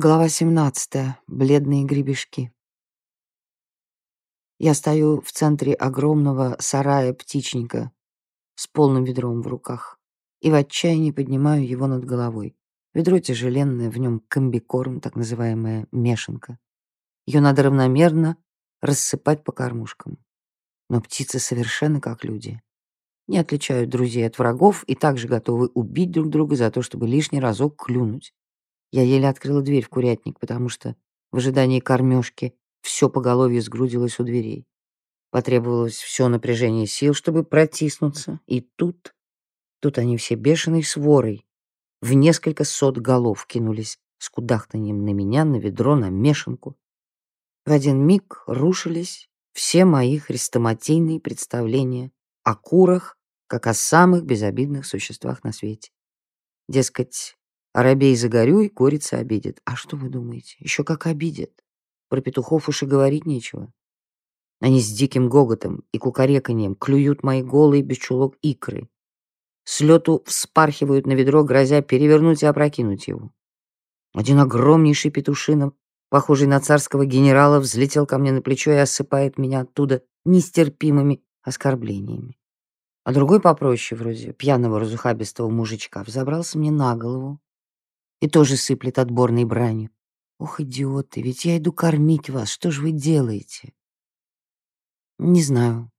Глава 17. Бледные гребешки. Я стою в центре огромного сарая-птичника с полным ведром в руках и в отчаянии поднимаю его над головой. Ведро тяжеленное, в нем комбикорм, так называемая мешанка. Ее надо равномерно рассыпать по кормушкам. Но птицы совершенно как люди. Не отличают друзей от врагов и также готовы убить друг друга за то, чтобы лишний разок клюнуть. Я еле открыла дверь в курятник, потому что в ожидании кормежки все поголовье сгрудилось у дверей. Потребовалось все напряжение сил, чтобы протиснуться. И тут, тут они все бешеной сворой в несколько сот голов кинулись с кудахтанием на меня, на ведро, на мешанку. В один миг рушились все мои хрестоматийные представления о курах, как о самых безобидных существах на свете. Дескать, Арабей загорюй, курица обидит. А что вы думаете? Еще как обидит. Про петухов уж и говорить нечего. Они с диким гоготом и кукареканьем клюют мои голые без чулок икры. С лету вспархивают на ведро, грозя перевернуть и опрокинуть его. Один огромнейший петушинов, похожий на царского генерала, взлетел ко мне на плечо и осыпает меня оттуда нестерпимыми оскорблениями. А другой попроще, вроде пьяного разухабистого мужичка, взобрался мне на голову и тоже сыплет отборной бранью. «Ох, идиоты, ведь я иду кормить вас, что же вы делаете?» Не знаю,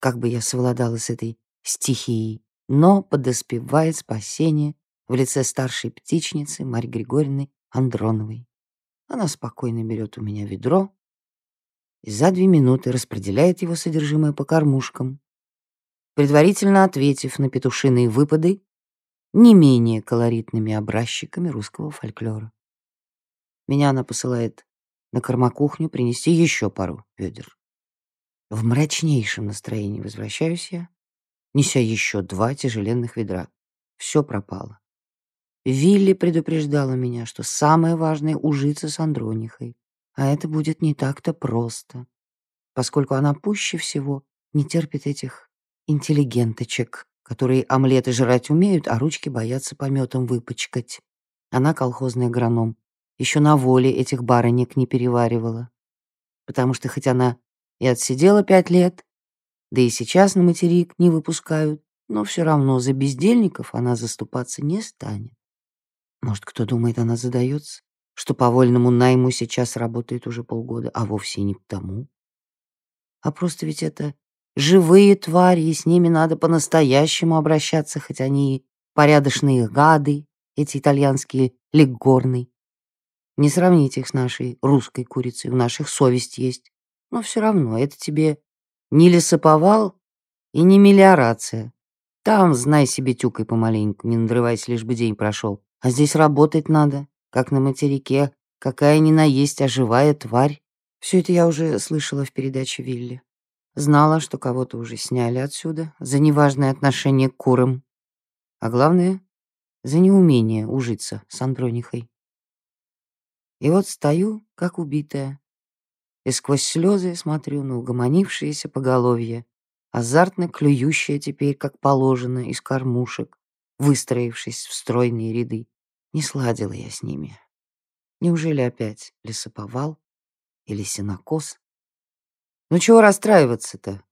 как бы я совладала с этой стихией, но подоспевает спасение в лице старшей птичницы Марьи Григорьевны Андроновой. Она спокойно берет у меня ведро и за две минуты распределяет его содержимое по кормушкам, предварительно ответив на петушиные выпады не менее колоритными образчиками русского фольклора. Меня она посылает на кормокухню принести еще пару ведер. В мрачнейшем настроении возвращаюсь я, неся еще два тяжеленных ведра. Все пропало. Вилли предупреждала меня, что самое важное — ужиться с Андронихой. А это будет не так-то просто, поскольку она пуще всего не терпит этих интеллигенточек, которые омлеты жрать умеют, а ручки боятся пометом выпачкать. Она колхозный агроном. Еще на воле этих барынек не переваривала. Потому что хоть она и отсидела пять лет, да и сейчас на материк не выпускают, но все равно за бездельников она заступаться не станет. Может, кто думает, она задается, что по вольному найму сейчас работает уже полгода, а вовсе не к тому. А просто ведь это живые твари, и с ними надо по-настоящему обращаться, хоть они и порядочные гады, эти итальянские леггорны. Не сравнить их с нашей русской курицей, у наших совесть есть. Но все равно это тебе не лесоповал и не мелиорация. Там, знай себе, тюкай помаленьку, не надрывайся, лишь бы день прошел. А здесь работать надо, как на материке, какая ни на есть, а живая тварь. Все это я уже слышала в передаче Вилли. Знала, что кого-то уже сняли отсюда за неважное отношение к курам. А главное, за неумение ужиться с Андронихой. И вот стою, как убитая, и сквозь слезы смотрю на угомонившееся поголовье, азартно клюющее теперь, как положено, из кормушек, выстроившись в стройные ряды. Не сладила я с ними. Неужели опять лесоповал или сенокос? Ну чего расстраиваться-то?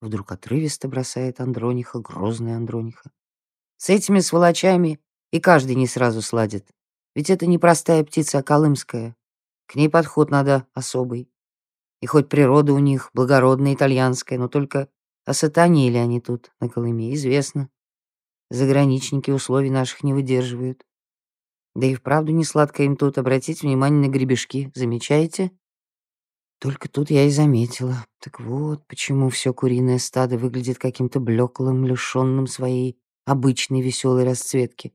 Вдруг отрывисто бросает Андрониха, грозная Андрониха. С этими сволочами и каждый не сразу сладит. Ведь это не простая птица, а колымская. К ней подход надо особый. И хоть природа у них благородная итальянская, но только осатанили они тут, на Колыме, известно. Заграничники условий наших не выдерживают. Да и вправду не сладко им тут обратить внимание на гребешки, замечаете? Только тут я и заметила. Так вот, почему все куриное стадо выглядит каким-то блеклым, лишенным своей обычной веселой расцветки.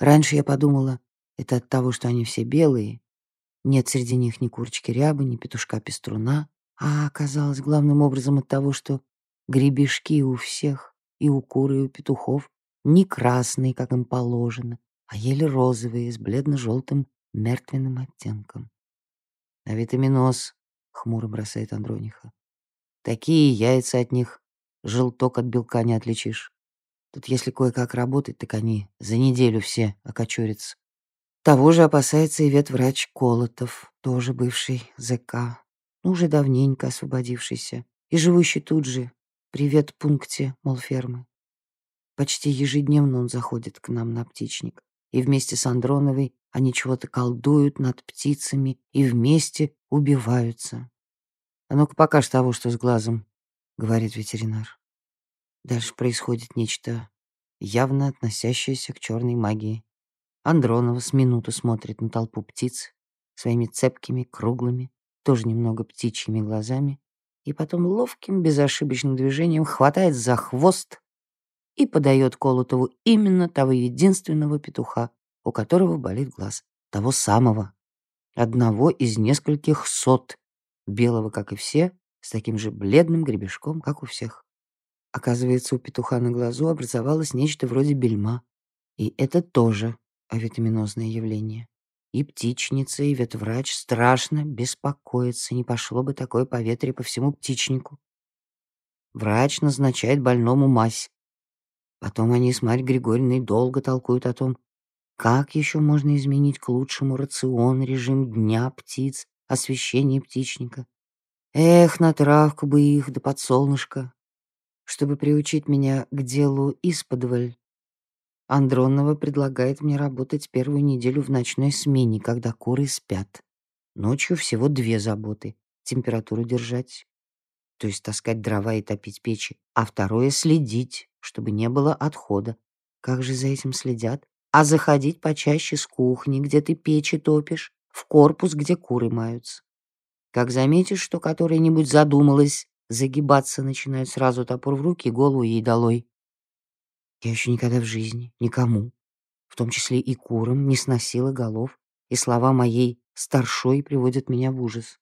Раньше я подумала, это от того, что они все белые. Нет среди них ни курочки рябы, ни петушка пеструна. А оказалось главным образом от того, что гребешки у всех, и у кур, и у петухов, не красные, как им положено, а еле розовые, с бледно-желтым мертвенным оттенком. А витаминоз хмуро бросает Андрониха. Такие яйца от них желток от белка не отличишь. Тут если кое-как работать, так они за неделю все окочурятся. Того же опасается и ветврач Колотов, тоже бывший ЗК, ну, уже давненько освободившийся и живущий тут же, при ветпункте молфермы. Почти ежедневно он заходит к нам на птичник, и вместе с Андроновой они чего-то колдуют над птицами и вместе убиваются. «А ну-ка покажь того, что с глазом», — говорит ветеринар. Дальше происходит нечто явно относящееся к черной магии. Андронова с минуту смотрит на толпу птиц своими цепкими, круглыми, тоже немного птичьими глазами, и потом ловким, безошибочным движением хватает за хвост и подает Колотову именно того единственного петуха, у которого болит глаз, того самого, одного из нескольких сот, белого, как и все, с таким же бледным гребешком, как у всех. Оказывается, у петуха на глазу образовалось нечто вроде бельма, и это тоже авитаминозное явление. И птичница, и ветврач страшно беспокоятся, не пошло бы такое поветрие по всему птичнику. Врач назначает больному мазь. Потом они с Марьей Григорьевной долго толкуют о том, как еще можно изменить к лучшему рацион, режим дня птиц, освещение птичника. Эх, на травку бы их, да под солнышко, чтобы приучить меня к делу исподволь Андронова предлагает мне работать первую неделю в ночной смене, когда куры спят. Ночью всего две заботы — температуру держать, то есть таскать дрова и топить печи, а второе — следить, чтобы не было отхода. Как же за этим следят? А заходить почаще с кухни, где ты печи топишь, в корпус, где куры маются. Как заметишь, что которая-нибудь задумалась, загибаться начинает сразу топор в руки, голову ей долой. Я еще никогда в жизни никому, в том числе и курам, не сносила голов, и слова моей старшой приводят меня в ужас.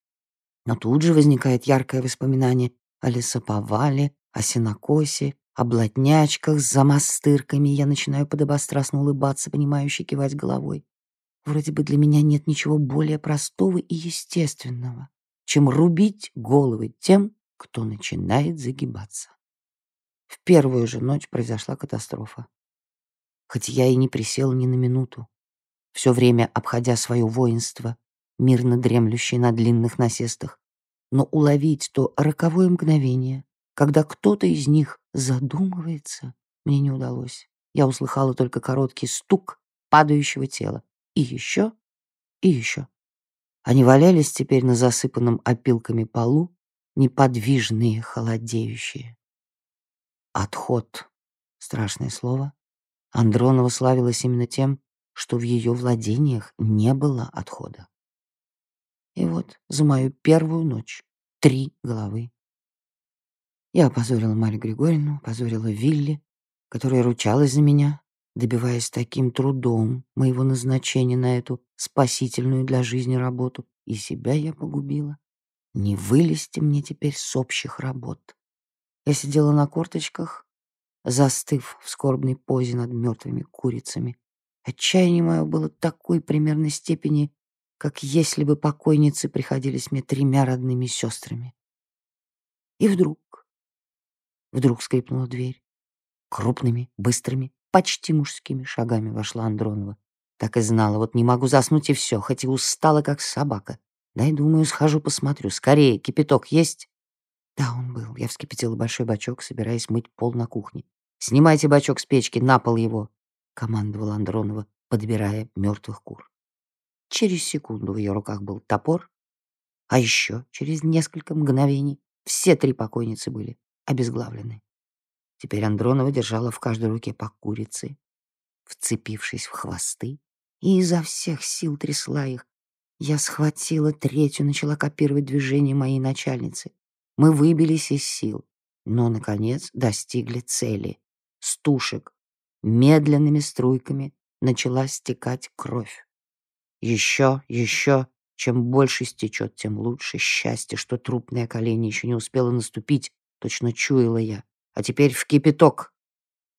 Но тут же возникает яркое воспоминание о лесоповале, о сенокосе, о блатнячках с замастырками. Я начинаю подобострастно улыбаться, понимающе кивать головой. Вроде бы для меня нет ничего более простого и естественного, чем рубить головы тем, кто начинает загибаться. В первую же ночь произошла катастрофа. Хоть я и не присел ни на минуту, все время обходя свое воинство, мирно дремлющее на длинных насестах, но уловить то роковое мгновение, когда кто-то из них задумывается, мне не удалось. Я услыхала только короткий стук падающего тела. И еще, и еще. Они валялись теперь на засыпанном опилками полу, неподвижные, холодеющие. Отход. Страшное слово. Андронова славилась именно тем, что в ее владениях не было отхода. И вот за мою первую ночь три головы. Я опозорила Марию Григорьевну, опозорила Вилли, которая ручалась за меня, добиваясь таким трудом моего назначения на эту спасительную для жизни работу, и себя я погубила. Не вылезти мне теперь с общих работ. Я сидела на корточках, застыв в скорбной позе над мертвыми курицами. Отчаяние мое было такой примерной степени, как если бы покойницы приходились мне тремя родными сестрами. И вдруг, вдруг скрипнула дверь. Крупными, быстрыми, почти мужскими шагами вошла Андронова. Так и знала, вот не могу заснуть и все, хоть и устала, как собака. Дай, думаю, схожу посмотрю. Скорее, кипяток есть? Да, он был. Я вскипятила большой бачок, собираясь мыть пол на кухне. «Снимайте бачок с печки, на пол его!» — командовала Андронова, подбирая мертвых кур. Через секунду в ее руках был топор, а еще через несколько мгновений все три покойницы были обезглавлены. Теперь Андронова держала в каждой руке по курице, вцепившись в хвосты, и изо всех сил трясла их. Я схватила третью, начала копировать движения моей начальницы. Мы выбились из сил, но, наконец, достигли цели. С тушек медленными струйками начала стекать кровь. Еще, еще, чем больше стечет, тем лучше. Счастье, что трупное колени еще не успело наступить, точно чуяла я. А теперь в кипяток.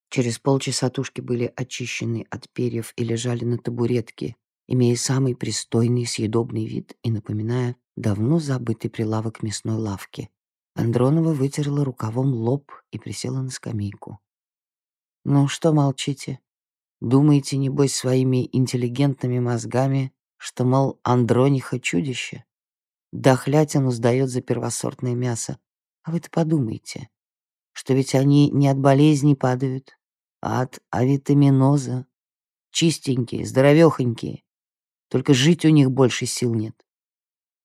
Через полчаса тушки были очищены от перьев и лежали на табуретке, имея самый пристойный съедобный вид и напоминая давно забытый прилавок мясной лавки. Андронова вытерла рукавом лоб и присела на скамейку. «Ну что молчите? Думаете, небось, своими интеллигентными мозгами, что, мол, Андрониха чудище? Дохлятину сдает за первосортное мясо. А вы-то подумайте, что ведь они не от болезней падают, а от авитаминоза. Чистенькие, здоровехонькие. Только жить у них больше сил нет.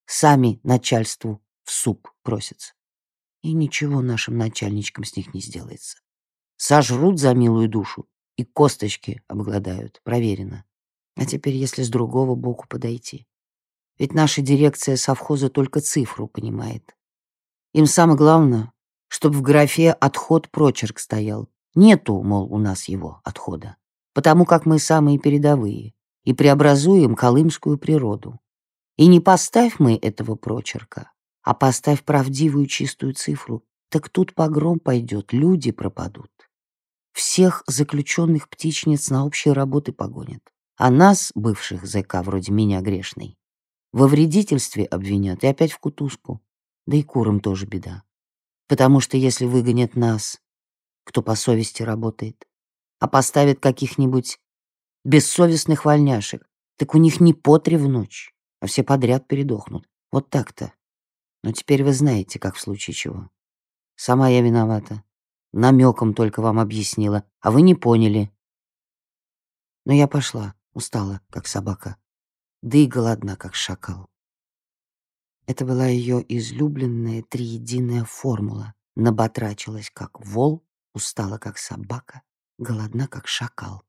Сами начальству в суп просятся. И ничего нашим начальничкам с них не сделается. Сожрут за милую душу и косточки обгладают, проверено. А теперь, если с другого боку подойти. Ведь наша дирекция совхоза только цифру понимает. Им самое главное, чтобы в графе «отход» прочерк стоял. Нету, мол, у нас его отхода. Потому как мы самые передовые и преобразуем колымскую природу. И не поставь мы этого прочерка, а поставь правдивую чистую цифру, так тут погром пойдет, люди пропадут. Всех заключенных птичниц на общие работы погонят. А нас, бывших зэка вроде меня грешной, во вредительстве обвинят и опять в кутузку. Да и курам тоже беда. Потому что если выгонят нас, кто по совести работает, а поставят каких-нибудь бессовестных вольняшек, так у них не по три в ночь, а все подряд передохнут. Вот так-то. Но теперь вы знаете, как в случае чего. Сама я виновата. Намеком только вам объяснила, а вы не поняли. Но я пошла, устала, как собака, да и голодна, как шакал. Это была ее излюбленная триединая формула. Наботрачилась, как вол, устала, как собака, голодна, как шакал.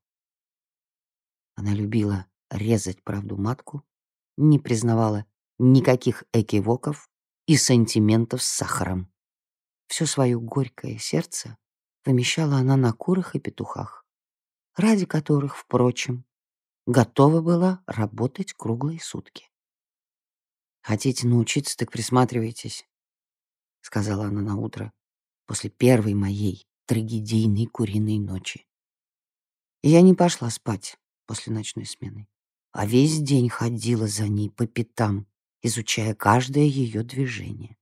Она любила резать правду матку, не признавала никаких экивоков и сантиментов с сахаром. Все свое горькое сердце помещала она на курах и петухах, ради которых, впрочем, готова была работать круглые сутки. «Хотите научиться, так присматривайтесь», — сказала она на утро после первой моей трагедийной куриной ночи. И я не пошла спать после ночной смены, а весь день ходила за ней по пятам, изучая каждое ее движение.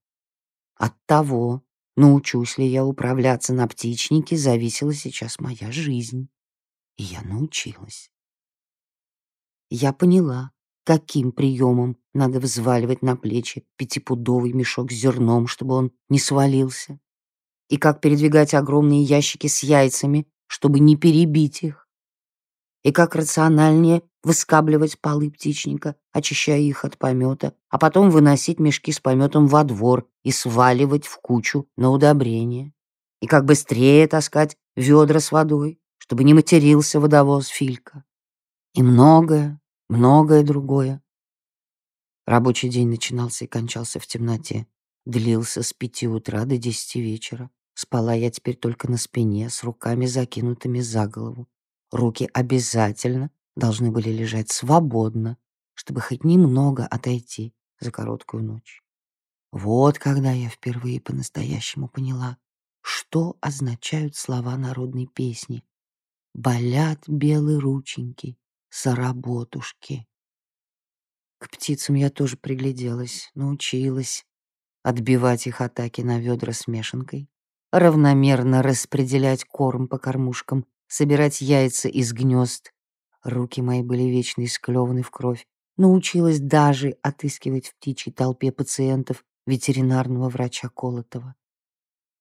От того, научусь ли я управляться на птичнике, зависела сейчас моя жизнь. И я научилась. Я поняла, каким приемом надо взваливать на плечи пятипудовый мешок с зерном, чтобы он не свалился, и как передвигать огромные ящики с яйцами, чтобы не перебить их, и как рациональнее выскабливать полы птичника, очищая их от помета, а потом выносить мешки с пометом во двор и сваливать в кучу на удобрение, и как быстрее таскать ведра с водой, чтобы не матерился водовоз Филька, и многое, многое другое. Рабочий день начинался и кончался в темноте, длился с пяти утра до десяти вечера. Спала я теперь только на спине, с руками закинутыми за голову, Руки обязательно должны были лежать свободно, чтобы хоть немного отойти за короткую ночь. Вот когда я впервые по-настоящему поняла, что означают слова народной песни. «Болят белые рученьки, соработушки». К птицам я тоже пригляделась, научилась отбивать их атаки на ведра с мешанкой, равномерно распределять корм по кормушкам собирать яйца из гнезд. Руки мои были вечно исклеваны в кровь. Научилась даже отыскивать в птичьей толпе пациентов ветеринарного врача Колотова.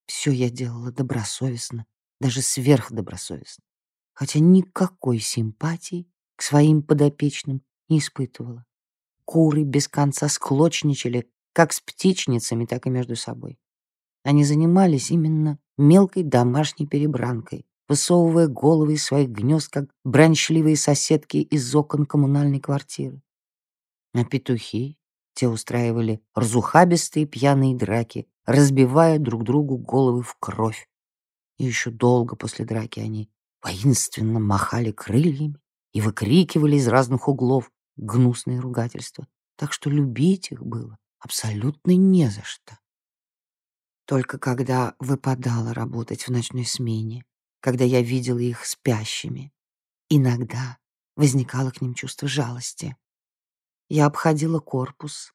Все я делала добросовестно, даже сверхдобросовестно, хотя никакой симпатии к своим подопечным не испытывала. Куры без конца склочничали как с птичницами, так и между собой. Они занимались именно мелкой домашней перебранкой, высовывая головы из своих гнезд, как бранчливые соседки из окон коммунальной квартиры. А петухи, те устраивали разухабистые пьяные драки, разбивая друг другу головы в кровь. И еще долго после драки они воинственно махали крыльями и выкрикивали из разных углов гнусные ругательства, так что любить их было абсолютно не за что. Только когда выпадало работать в ночной смене, когда я видела их спящими. Иногда возникало к ним чувство жалости. Я обходила корпус,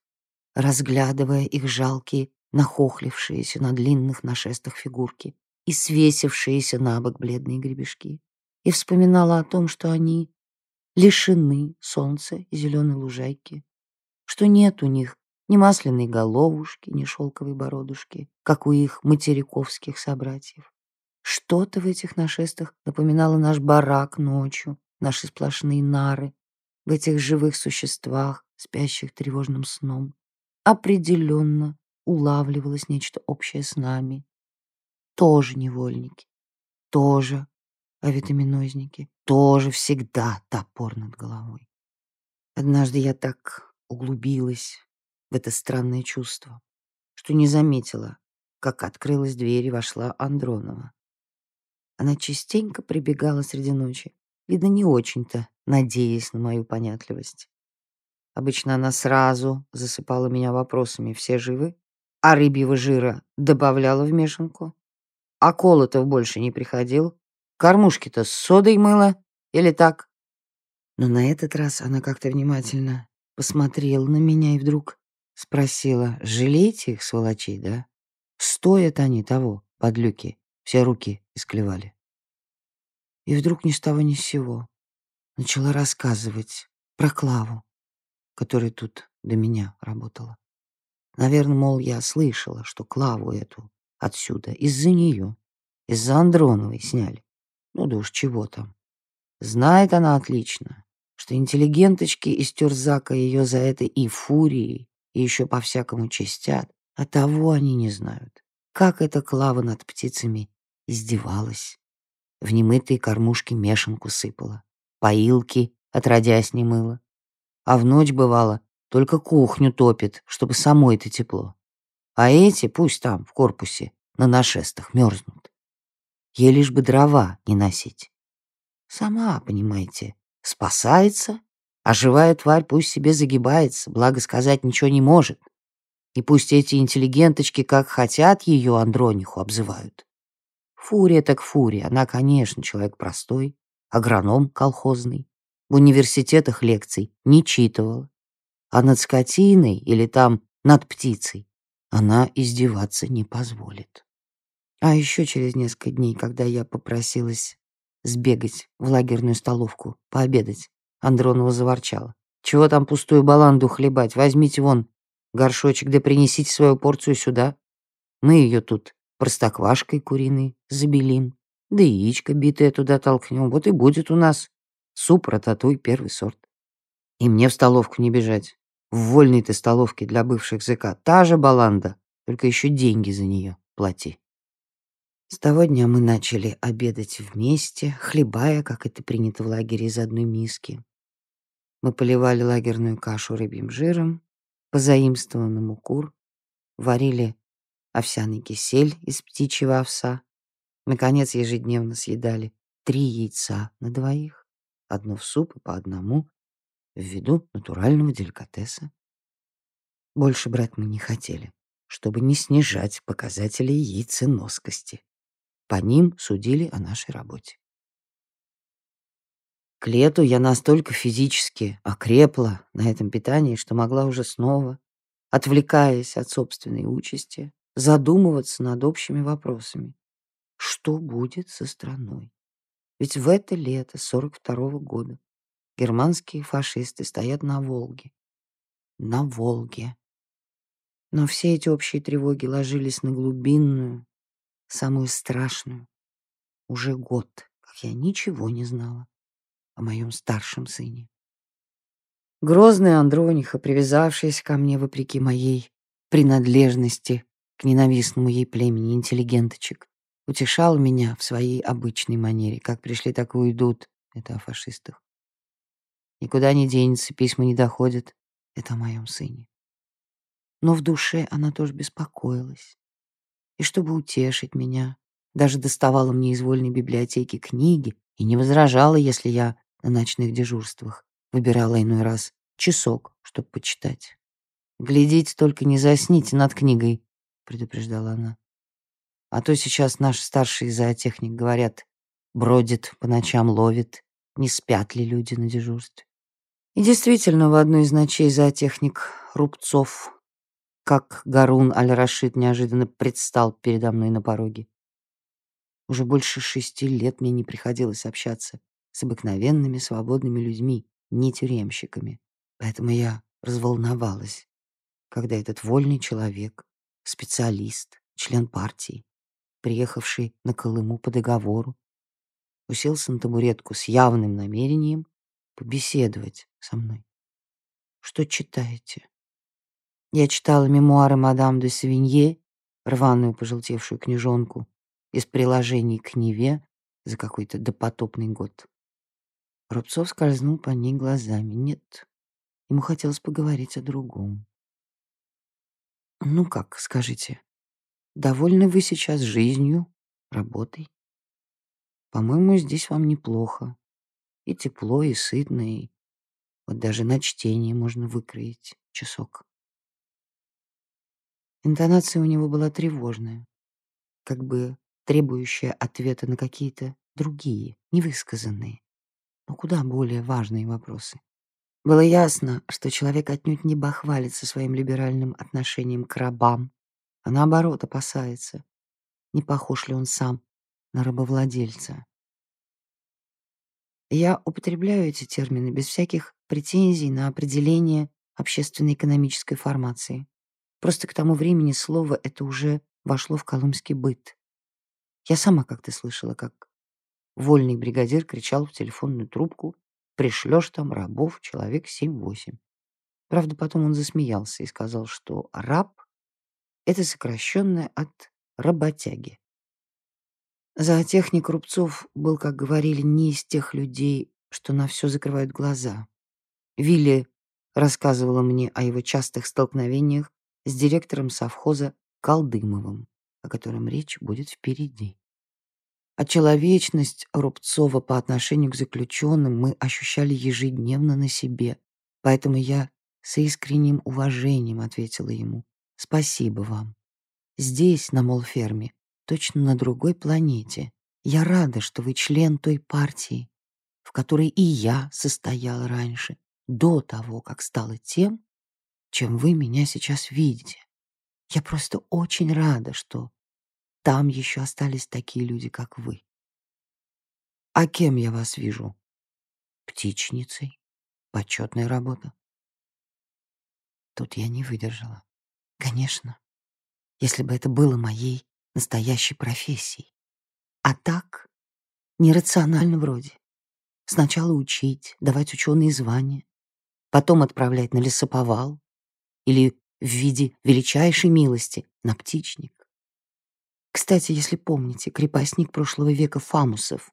разглядывая их жалкие, нахохлившиеся на длинных нашестах фигурки и свесившиеся на бок бледные гребешки, и вспоминала о том, что они лишены солнца и зеленой лужайки, что нет у них ни масляной головушки, ни шелковой бородушки, как у их материковских собратьев. Что-то в этих нашестах напоминало наш барак ночью, наши сплошные нары, в этих живых существах, спящих тревожным сном. Определенно улавливалось нечто общее с нами. Тоже невольники, тоже авитаминозники, тоже всегда топор над головой. Однажды я так углубилась в это странное чувство, что не заметила, как открылась дверь и вошла Андронова. Она частенько прибегала среди ночи, видно, не очень-то, надеясь на мою понятливость. Обычно она сразу засыпала меня вопросами «Все живы?» А рыбьего жира добавляла в мешанку? А Колотов больше не приходил? Кормушки-то с содой мыла? Или так? Но на этот раз она как-то внимательно посмотрела на меня и вдруг спросила, жалеете их, сволочей, да? Стоят они того, подлюки, все руки исклевали. И вдруг ни с того ни с сего начала рассказывать про Клаву, которая тут до меня работала. Наверное, мол, я слышала, что Клаву эту отсюда из-за нее, из-за Андроновой сняли. Ну да уж чего там. Знает она отлично, что интеллигенточки из Тюрзака ее за это и фурией, и еще по-всякому чистят, а того они не знают. Как эта Клава над птицами издевалась. В немытые кормушки мешанку сыпала, поилки отродясь не мыла. А в ночь, бывало, только кухню топит, чтобы самой-то тепло. А эти пусть там, в корпусе, на нашестах мерзнут. Ей лишь бы дрова не носить. Сама, понимаете, спасается, а живая тварь пусть себе загибается, благо сказать ничего не может. И пусть эти интеллигенточки как хотят ее Андрониху обзывают. Фурия так фурия, она, конечно, человек простой, агроном колхозный, в университетах лекций не читывала. А над скотиной или там над птицей она издеваться не позволит. А еще через несколько дней, когда я попросилась сбегать в лагерную столовку, пообедать, Андронова заворчала. «Чего там пустую баланду хлебать? Возьмите вон горшочек, да принесите свою порцию сюда. Мы ее тут простоквашкой куриной забелим, да яичко битое туда толкнем. Вот и будет у нас суп-рататуй первый сорт. И мне в столовку не бежать. В вольной ты столовке для бывших ЗК та же баланда, только еще деньги за нее плати. С того дня мы начали обедать вместе, хлебая, как это принято в лагере, из одной миски. Мы поливали лагерную кашу рыбьим жиром, позаимствованным у кур, варили овсяный кисель из птичьего овса. Наконец, ежедневно съедали три яйца на двоих, одно в суп и по одному, ввиду натурального деликатеса. Больше брать мы не хотели, чтобы не снижать показатели яйценоскости. По ним судили о нашей работе. К лету я настолько физически окрепла на этом питании, что могла уже снова, отвлекаясь от собственной участи, задумываться над общими вопросами. Что будет со страной? Ведь в это лето 42 -го года германские фашисты стоят на Волге. На Волге. Но все эти общие тревоги ложились на глубинную, самую страшную. Уже год, как я ничего не знала о моем старшем сыне. Грозная Андрониха, привязавшаяся ко мне вопреки моей принадлежности к ненавистному ей племени интеллигенточек, утешала меня в своей обычной манере. Как пришли, так и уйдут. Это о фашистах. Никуда не денется, письма не доходят. Это о моем сыне. Но в душе она тоже беспокоилась и чтобы утешить меня, даже доставала мне из вольной библиотеки книги и не возражала, если я на ночных дежурствах выбирала иной раз часок, чтобы почитать. «Глядите, только не засните над книгой», — предупреждала она. «А то сейчас наши старшие зоотехник говорят, бродит, по ночам ловит, не спят ли люди на дежурстве». И действительно, в одну из ночей зоотехник Рубцов как Гарун Аль-Рашид неожиданно предстал передо мной на пороге. Уже больше шести лет мне не приходилось общаться с обыкновенными свободными людьми, не тюремщиками. Поэтому я разволновалась, когда этот вольный человек, специалист, член партии, приехавший на Колыму по договору, уселся на табуретку с явным намерением побеседовать со мной. «Что читаете?» Я читала мемуары мадам де Савинье, рваную пожелтевшую книжонку, из приложений к Неве за какой-то допотопный год. Рубцов скользнул по ней глазами. Нет, ему хотелось поговорить о другом. «Ну как, скажите, довольны вы сейчас жизнью, работой? По-моему, здесь вам неплохо. И тепло, и сытно, и вот даже на чтение можно выкроить часок». Интонация у него была тревожная, как бы требующая ответа на какие-то другие, невысказанные, но куда более важные вопросы. Было ясно, что человек отнюдь не бахвалится своим либеральным отношением к рабам, а наоборот опасается, не похож ли он сам на рабовладельца. Я употребляю эти термины без всяких претензий на определение общественно-экономической формации. Просто к тому времени слово это уже вошло в колымский быт. Я сама как-то слышала, как вольный бригадир кричал в телефонную трубку «Пришлешь там рабов человек семь-восемь». Правда, потом он засмеялся и сказал, что «раб» — это сокращенное от «работяги». Зоотехник Рубцов был, как говорили, не из тех людей, что на все закрывают глаза. Вилли рассказывала мне о его частых столкновениях с директором совхоза Колдымовым, о котором речь будет впереди. А человечность Рубцова по отношению к заключенным мы ощущали ежедневно на себе, поэтому я с искренним уважением ответила ему «Спасибо вам. Здесь, на Молферме, точно на другой планете. Я рада, что вы член той партии, в которой и я состояла раньше, до того, как стала тем, чем вы меня сейчас видите. Я просто очень рада, что там еще остались такие люди, как вы. А кем я вас вижу? Птичницей. Почетная работа. Тут я не выдержала. Конечно, если бы это было моей настоящей профессией. А так, нерационально вроде. Сначала учить, давать ученые звания, потом отправлять на лесоповал, или в виде величайшей милости на птичник. Кстати, если помните, крепостник прошлого века Фамусов,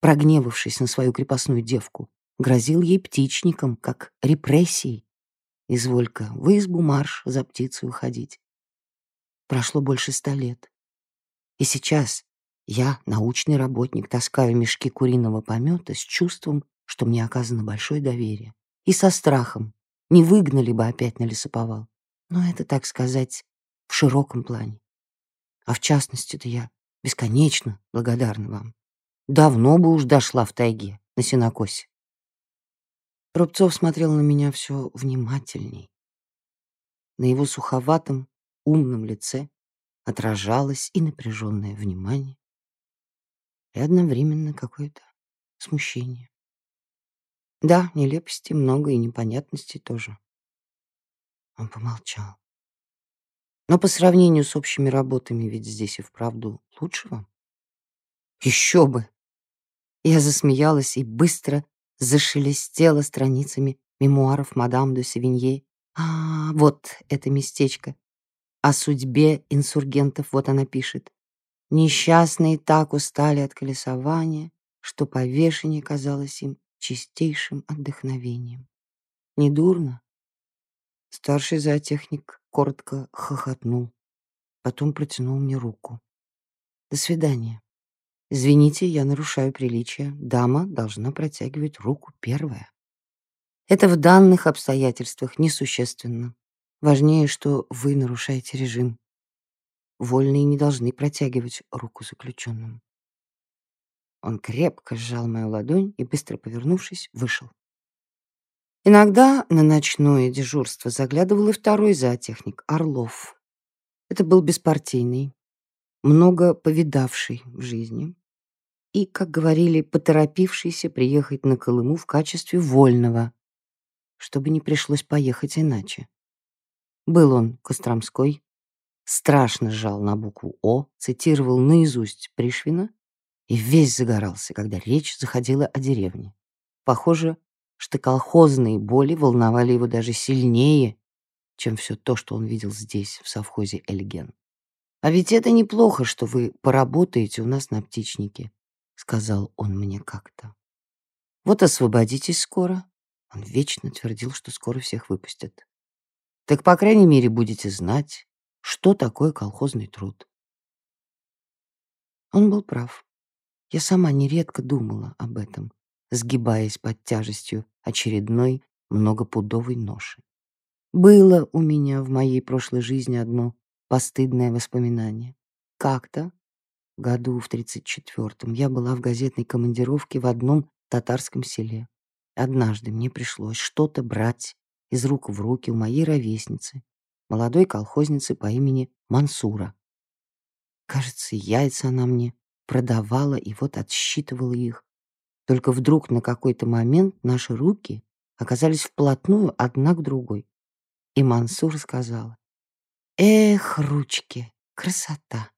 прогневавшись на свою крепостную девку, грозил ей птичником, как репрессией. Изволь-ка в избу марш за птицей уходить. Прошло больше ста лет. И сейчас я, научный работник, таскаю мешки куриного помета с чувством, что мне оказано большое доверие, и со страхом, не выгнали бы опять на лесоповал. Но это, так сказать, в широком плане. А в частности-то я бесконечно благодарна вам. Давно бы уж дошла в тайге, на сенокосе. Рубцов смотрел на меня все внимательней. На его суховатом, умном лице отражалось и напряженное внимание, и одновременно какое-то смущение. Да, нелепости много и непонятностей тоже. Он помолчал. Но по сравнению с общими работами ведь здесь и вправду лучше вам. Еще бы! Я засмеялась и быстро зашелестела страницами мемуаров мадам де Севинье. А, вот это местечко. О судьбе инсургентов вот она пишет. Несчастные так устали от колесования, что повешение казалось им чистейшим отдохновением. Недурно. Старший зоотехник коротко хохотнул, потом протянул мне руку. До свидания. Извините, я нарушаю приличие. Дама должна протягивать руку первая. Это в данных обстоятельствах несущественно. Важнее, что вы нарушаете режим. Вольные не должны протягивать руку заключенным. Он крепко сжал мою ладонь и, быстро повернувшись, вышел. Иногда на ночное дежурство заглядывал и второй зоотехник, Орлов. Это был беспартийный, много повидавший в жизни и, как говорили, поторопившийся приехать на Колыму в качестве вольного, чтобы не пришлось поехать иначе. Был он Костромской, страшно сжал на букву «О», цитировал наизусть Пришвина и весь загорался, когда речь заходила о деревне. Похоже, что колхозные боли волновали его даже сильнее, чем все то, что он видел здесь, в совхозе Эльген. «А ведь это неплохо, что вы поработаете у нас на птичнике», — сказал он мне как-то. «Вот освободитесь скоро». Он вечно твердил, что скоро всех выпустят. «Так, по крайней мере, будете знать, что такое колхозный труд». Он был прав. Я сама нередко думала об этом, сгибаясь под тяжестью очередной многопудовой ноши. Было у меня в моей прошлой жизни одно постыдное воспоминание. Как-то, году в 34-м, я была в газетной командировке в одном татарском селе. Однажды мне пришлось что-то брать из рук в руки у моей ровесницы, молодой колхозницы по имени Мансура. Кажется, яйца она мне продавала и вот отсчитывала их. Только вдруг на какой-то момент наши руки оказались вплотную одна к другой. И Мансур сказала, «Эх, ручки, красота!»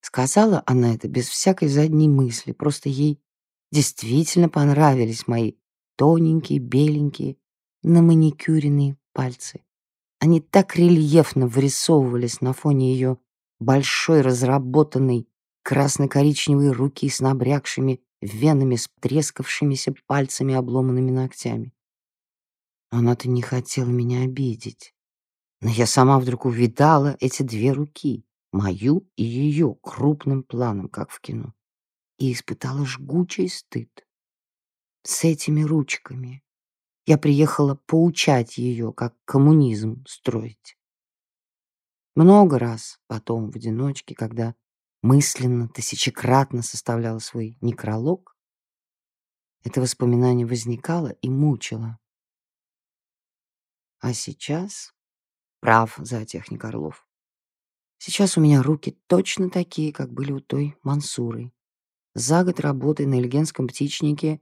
Сказала она это без всякой задней мысли, просто ей действительно понравились мои тоненькие, беленькие, на пальцы. Они так рельефно вырисовывались на фоне ее большой разработанной красно-коричневой руки с набрякшими венами, с трескавшимися пальцами, обломанными ногтями. Она-то не хотела меня обидеть. Но я сама вдруг увидала эти две руки, мою и ее, крупным планом, как в кино, и испытала жгучий стыд. С этими ручками я приехала поучать ее, как коммунизм строить. Много раз потом в одиночке, когда мысленно, тысячекратно составляла свой некролог, это воспоминание возникало и мучило. А сейчас прав зоотехник Орлов. Сейчас у меня руки точно такие, как были у той Мансуры. За год работы на Ильгенском птичнике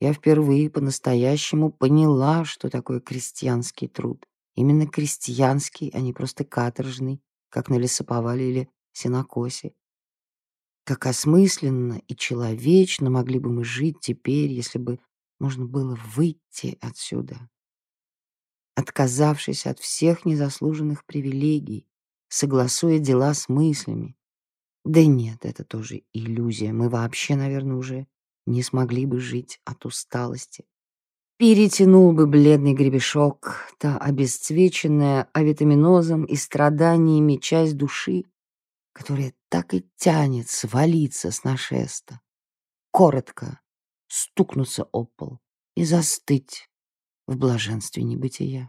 я впервые по-настоящему поняла, что такое крестьянский труд. Именно крестьянский, а не просто каторжный, как на лесоповале или сенокосе. Как осмысленно и человечно могли бы мы жить теперь, если бы можно было выйти отсюда, отказавшись от всех незаслуженных привилегий, согласуя дела с мыслями. Да нет, это тоже иллюзия. Мы вообще, наверное, уже не смогли бы жить от усталости, Перетянул бы бледный гребешок, та обесцвеченная авитаминозом и страданиями часть души, которая так и тянет свалиться с нашеста, коротко стукнуться об пол и застыть в блаженстве небытия.